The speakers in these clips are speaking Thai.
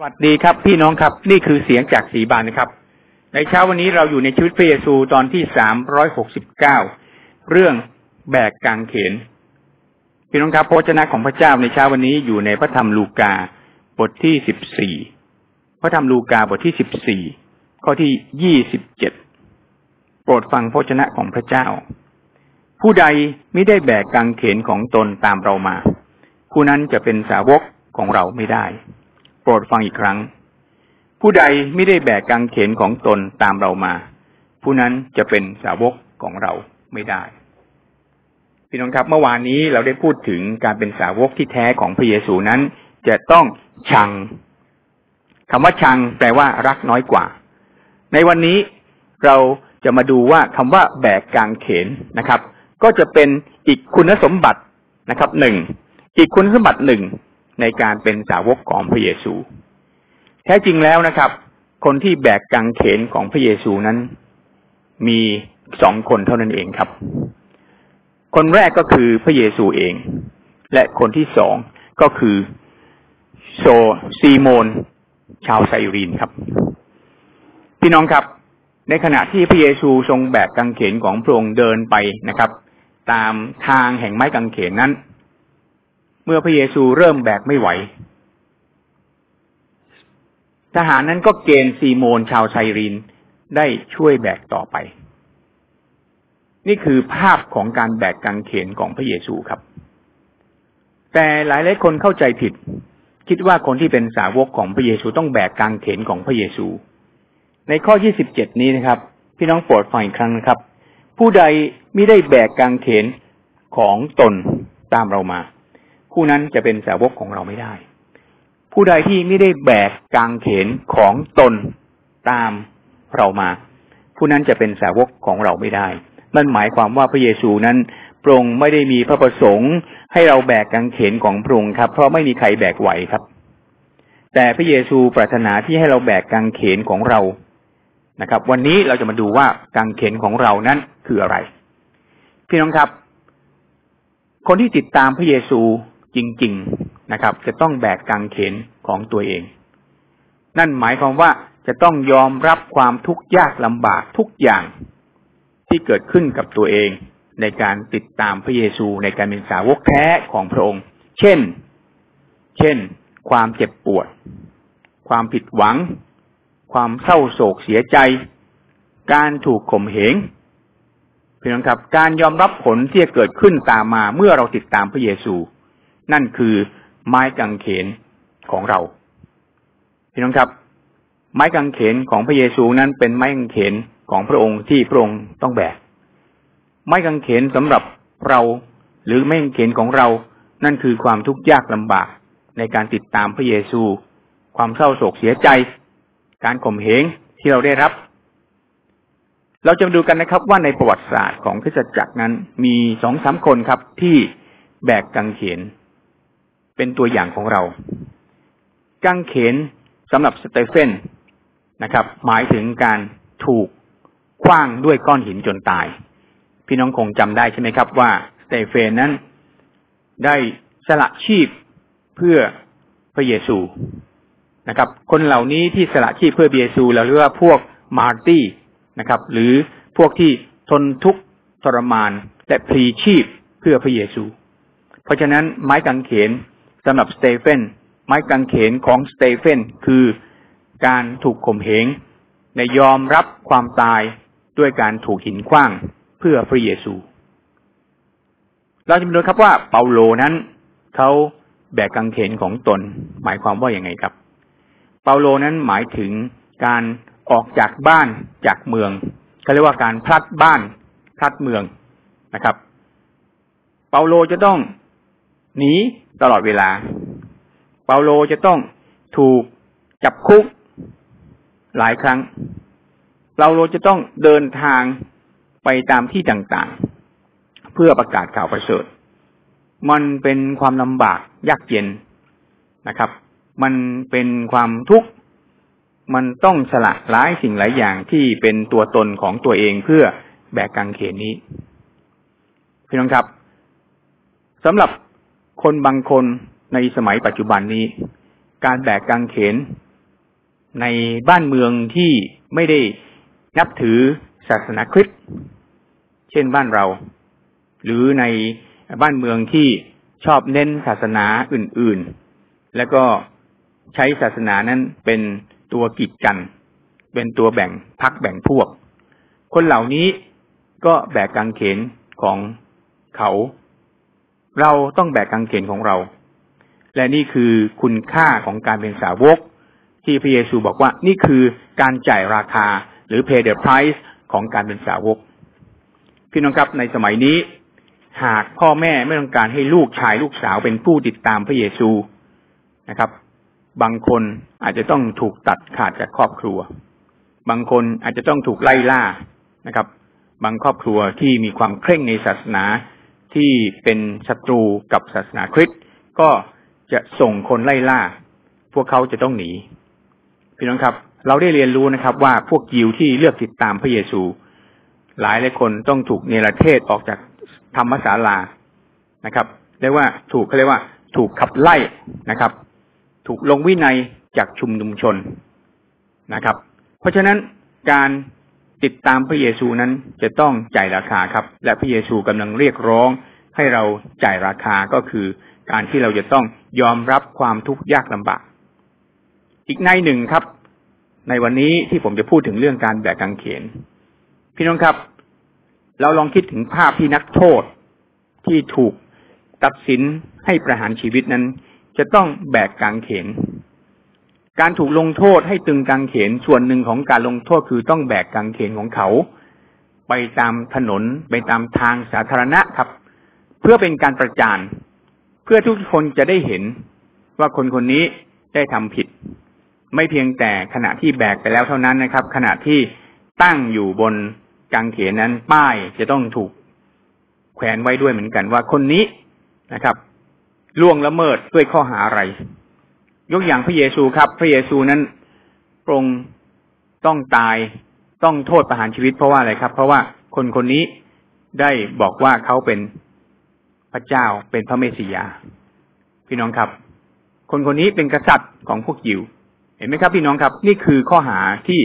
สวัสดีครับพี่น้องครับนี่คือเสียงจากสีบานนะครับ ในเช้าวันนี้เราอยู่ในชีวิตพระเยซูตอนที่สามร้อยหกสิบเก้าเรื่องแบกกางเขน พี่น้องครับพระเจ้าของพระเจ้าในเช้าวันนี้อยู่ในพระธรรมลูกาบทที่สิบสี่พระธรรมลูกาบทที่สิบสี่ข้อที่ยี่สิบเจ็ดโปรดฟังพระเจ้าของพระเจ้า ผู้ใดไม่ได้แบกกางเขนของตนตามเรามา ผู้นั้นจะเป็นสาวกของเราไม่ได้ รดฟังอีกครั้ง ผู้ใดไม่ได้แบกกางเขนของตนตามเรามา ผู้นั้นจะเป็นสาวกของเราไม่ได้พี่น้องครับเมื่อวานนี้เราได้พูดถึงการเป็นสาวกที่แท้ของพระเยซูนั้น จะต้องชังคำว่าชังแปลว่ารักน้อยกว่า ในวันนี้เราจะมาดูว่าคำว่าแบกกางเขนนะครับ ก็จะเป็นอีกคุณสมบัตินะครับหนึ่งอีกคุณสมบัติหนึ่ง ในการเป็นสาวกของพระเยซู แท้จริงแล้วนะครับ คนที่แบกกางเขนของพระเยซูนั้น มีสองคนเท่านั้นเองครับ คนแรกก็คือพระเยซูเอง และคนที่สองก็คือโซซีโมน ชาวไซรีนครับ พี่น้องครับ ในขณะที่พระเยซูทรงแบกกางเขนของพระองค์เดินไปนะครับ ตามทางแห่งไม้กางเขนนั้น เมื่อพระเยซูเริ่มแบกไม่ไหว ทหารนั้นก็เกณฑ์ซีโมนชาวไซรินได้ช่วยแบกต่อไป นี่คือภาพของการแบกกางเขนของพระเยซูครับ แต่หลายหลายคนเข้าใจผิด คิดว่าคนที่เป็นสาวกของพระเยซูต้องแบกกางเขนของพระเยซู ในข้อที่สิบเจ็ดนี้นะครับ พี่น้องโปรดฟังอีกครั้งนะครับ ผู้ใดไม่ได้แบกกางเขนของตนตามเรามา ผู้นั้นจะเป็นสาวกของเราไม่ได้ ผู้ใดที่ไม่ได้แบกกางเขนของตนตามเรามา ผู้นั้นจะเป็นสาวกของเราไม่ได้นั่นหมายความว่าพระเยซูนั้นพระองค์ไม่ได้มีพระประสงค์ ให้เราแบกกางเขนของพระองค์ครับ เพราะไม่มีใครแบกไหวครับ แต่พระเยซูปรารถนาที่ให้เราแบกกางเขนของเรานะครับ วันนี้เราจะมาดูว่ากางเขนของเรานั้นคืออะไร พี่น้องครับ คนที่ติดตามพระเยซู จริง ๆนะครับ จะต้องแบกกางเขนของตัวเอง นั่นหมายความว่าจะต้องยอมรับความทุกข์ยากลำบากทุกอย่างที่เกิดขึ้นกับตัวเองในการติดตามพระเยซูในการเป็นสาวกแท้ของพระองค์ เช่น เช่น ความเจ็บปวด ความผิดหวัง ความเศร้าโศกเสียใจ การถูกข่มเหงเพียงครับ การยอมรับผลที่จะเกิดขึ้นตามมาเมื่อเราติดตามพระเยซู นั่นคือไม้กางเขนของเราพี่น้องครับ ไม้กางเขนของพระเยซูนั้นเป็นไม้กางเขนของพระองค์ที่พระองค์ต้องแบก ไม้กางเขนสำหรับเราหรือไม้กางเขนของเรา นั่นคือความทุกข์ยากลำบากในการติดตามพระเยซู ความเศร้าโศกเสียใจ การข่มเหงที่เราได้รับ เราจะมาดูกันนะครับว่าในประวัติศาสตร์ของคริสตจักรนั้นมีสองสามคนครับที่แบกกางเขน เป็นตัวอย่างของเรากางเขนสำหรับสเตเฟนนะครับ หมายถึงการถูกขว้างด้วยก้อนหินจนตาย พี่น้องคงจำได้ใช่ไหมครับว่าสเตเฟนนั้นได้สละชีพเพื่อพระเยซูนะครับ คนเหล่านี้ที่สละชีพเพื่อพระเยซูเราเรียกว่าพวก martyr นะครับ หรือพวกที่ทนทุกข์ทรมานและพลีชีพเพื่อพระเยซู เพราะฉะนั้นไม้กางเขน สำหรับสเตเฟนไม้กางเขนของสเตเฟนคือการถูกข่มเหงในยอมรับความตายด้วยการถูกหินขว้างเพื่อพระเยซู เราจะมาดูครับว่าเปาโลนั้นเขาแบกกางเขนของตน หมายความว่าอย่างไงครับ เปาโลนั้นหมายถึงการออกจากบ้านจากเมืองเขาเรียกว่าการพลัดบ้านพลัดเมืองนะครับ เปาโลจะต้อง หนีตลอดเวลา เปาโลจะต้องถูกจับคุกหลายครั้ง เปาโลจะต้องเดินทางไปตามที่ต่างๆ เพื่อประกาศข่าวประเสริฐ มันเป็นความลำบากยากเย็นนะครับ มันเป็นความทุกข์มันต้องสละหลายสิ่งหลายอย่างที่เป็นตัวตนของตัวเองเพื่อแบกกางเขนนี้ พี่น้องครับสำหรับ คนบางคนในสมัยปัจจุบันนี้ การแบกกางเขน ในบ้านเมืองที่ไม่ได้นับถือศาสนาคริสต์เช่นบ้านเรา หรือในบ้านเมืองที่ชอบเน้นศาสนาอื่นๆ แล้วก็ใช้ศาสนานั้นเป็นตัวกีดกัน เป็นตัวแบ่งพักแบ่งพวก คนเหล่านี้ก็แบกกางเขนของเขา เราต้องแบกกางเขนของเรา และนี่คือคุณค่าของการเป็นสาวก ที่พระเยซูบอกว่านี่คือการจ่ายราคาหรือ pay the price ของการเป็นสาวก พี่น้องครับในสมัยนี้ หากพ่อแม่ไม่ต้องการให้ลูกชายลูกสาวเป็นผู้ติดตามพระเยซูนะครับ บางคนอาจจะต้องถูกตัดขาดจากครอบครัว บางคนอาจจะต้องถูกไล่ล่านะครับ บางครอบครัวที่มีความเคร่งในศาสนา ที่เป็นศัตรูกับศาสนาคริสต์ก็จะส่งคนไล่ล่า พวกเขาจะต้องหนี พี่น้องครับ เราได้เรียนรู้นะครับ ว่าพวกยิวที่เลือกติดตามพระเยซู หลายหลายคนต้องถูกเนรเทศออกจากธรรมศาลานะครับเรียกว่าถูกเขาเรียกว่า ถูกขับไล่นะครับ ถูกลงวินัยจากชุมนุมชนนะครับ เพราะฉะนั้นการติดตามพระเยซูนั้นจะต้องจ่ายราคาครับ และพระเยซูกำลังเรียกร้อง ให้เราจ่ายราคาก็คือ การที่เราจะต้องยอมรับความทุกข์ยากลำบาก อีกในหนึ่งครับ ในวันนี้ที่ผมจะพูดถึงเรื่องการแบกกางเขน พี่น้องครับ เราลองคิดถึงภาพที่นักโทษที่ถูกตัดสินให้ประหารชีวิตนั้น จะต้องแบกกางเขน การถูกลงโทษให้ตึงกางเขนส่วนหนึ่งของการลงโทษคือต้องแบกกางเขนของเขา ไปตามถนนไปตามทางสาธารณะครับ เพื่อเป็นการประจานเพื่อทุกคนจะได้เห็นว่าคนคนนี้ได้ทำผิด ไม่เพียงแต่ขณะที่แบกไปแล้วเท่านั้นนะครับ ขณะที่ตั้งอยู่บนกางเขนนั้น ป้ายจะต้องถูกแขวนไว้ด้วยเหมือนกันว่าคนนี้นะครับล่วงละเมิดด้วยข้อหาอะไร ยกอย่างพระเยซูครับ พระเยซูนั้นปรงต้องตายต้องโทษประหารชีวิตเพราะว่าอะไรครับ เพราะว่าคนคนนี้ได้บอกว่าเขาเป็น พระเจ้าเป็นพระเมสสิยา พี่น้องครับ คนคนนี้เป็นกษัตริย์ของพวกยิว เห็นไหมครับ พี่น้องครับ นี่คือข้อหาที่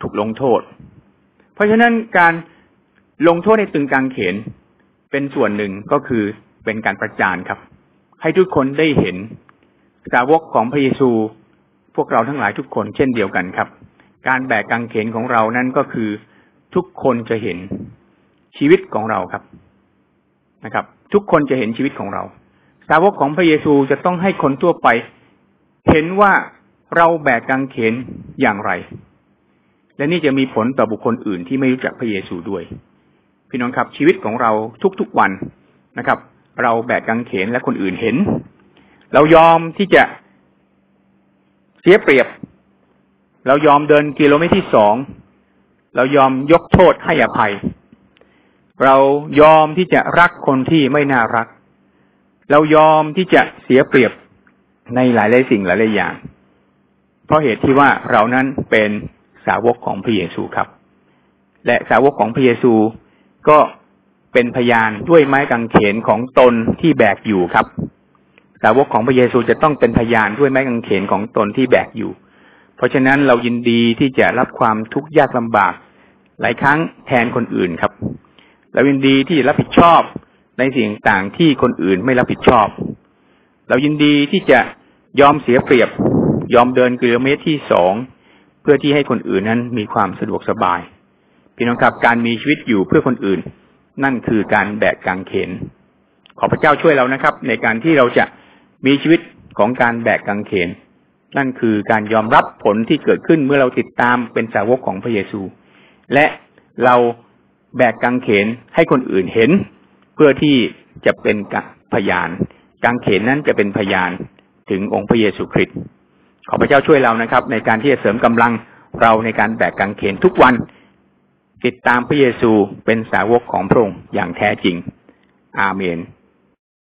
ถูกลงโทษ เพราะฉะนั้นการลงโทษในตึงกางเขน เป็นส่วนหนึ่งก็คือเป็นการประจานครับ ให้ทุกคนได้เห็นสาวกของพระเยซู พวกเราทั้งหลายทุกคนเช่นเดียวกันครับ การแบกกางเขนของเรานั้นก็คือทุกคนจะเห็นชีวิตของเราครับ นะครับ ทุกคนจะเห็นชีวิตของเรา สาวกของพระเยซูจะต้องให้คนทั่วไป เห็นว่าเราแบกกางเขนอย่างไร และนี่จะมีผลต่อบุคคลอื่นที่ไม่รู้จักพระเยซูด้วย พี่น้องครับชีวิตของเราทุกๆวันนะครับ เราแบกกางเขนและคนอื่นเห็น เรายอมที่จะเสียเปรียบ เรายอมเดินกิโลเมตรที่สองเรายอมยกโทษให้อภัย เรายอมที่จะรักคนที่ไม่น่ารัก เรายอมที่จะเสียเปรียบในหลายหลายสิ่งหลายหลายอย่าง เพราะเหตุที่ว่าเรานั้นเป็นสาวกของพระเยซูครับ และสาวกของพระเยซูก็เป็นพยานด้วยไม้กางเขนของตนที่แบกอยู่ครับ สาวกของพระเยซูจะต้องเป็นพยานด้วยไม้กางเขนของตนที่แบกอยู่ เพราะฉะนั้นเรายินดีที่จะรับความทุกข์ยากลำบาก หลายครั้งแทนคนอื่นครับ เรายินดีที่รับผิดชอบในสิ่งต่างที่คนอื่นไม่รับผิดชอบ เรายินดีที่จะยอมเสียเปรียบ ยอมเดินกิโลเมตรที่สองเพื่อที่ให้คนอื่นนั้นมีความสะดวกสบาย พี่น้องครับการมีชีวิตอยู่เพื่อคนอื่น นั่นคือการแบกกางเขน ขอพระเจ้าช่วยเรานะครับ ในการที่เราจะมีชีวิตของการแบกกางเขน นั่นคือการยอมรับผลที่เกิดขึ้นเมื่อเราติดตามเป็นสาวกของพระเยซู และเรา แบกกางเขนให้คนอื่นเห็น เพื่อที่จะเป็นพยานกางเขนนั้นจะเป็นพยานถึงองค์พระเยซูคริสต์ขอพระเจ้าช่วยเรานะครับ ในการที่จะเสริมกำลังเราในการแบกกางเขนทุกวัน ติดตามพระเยซูเป็นสาวกของพระองค์อย่างแท้จริง อาเมน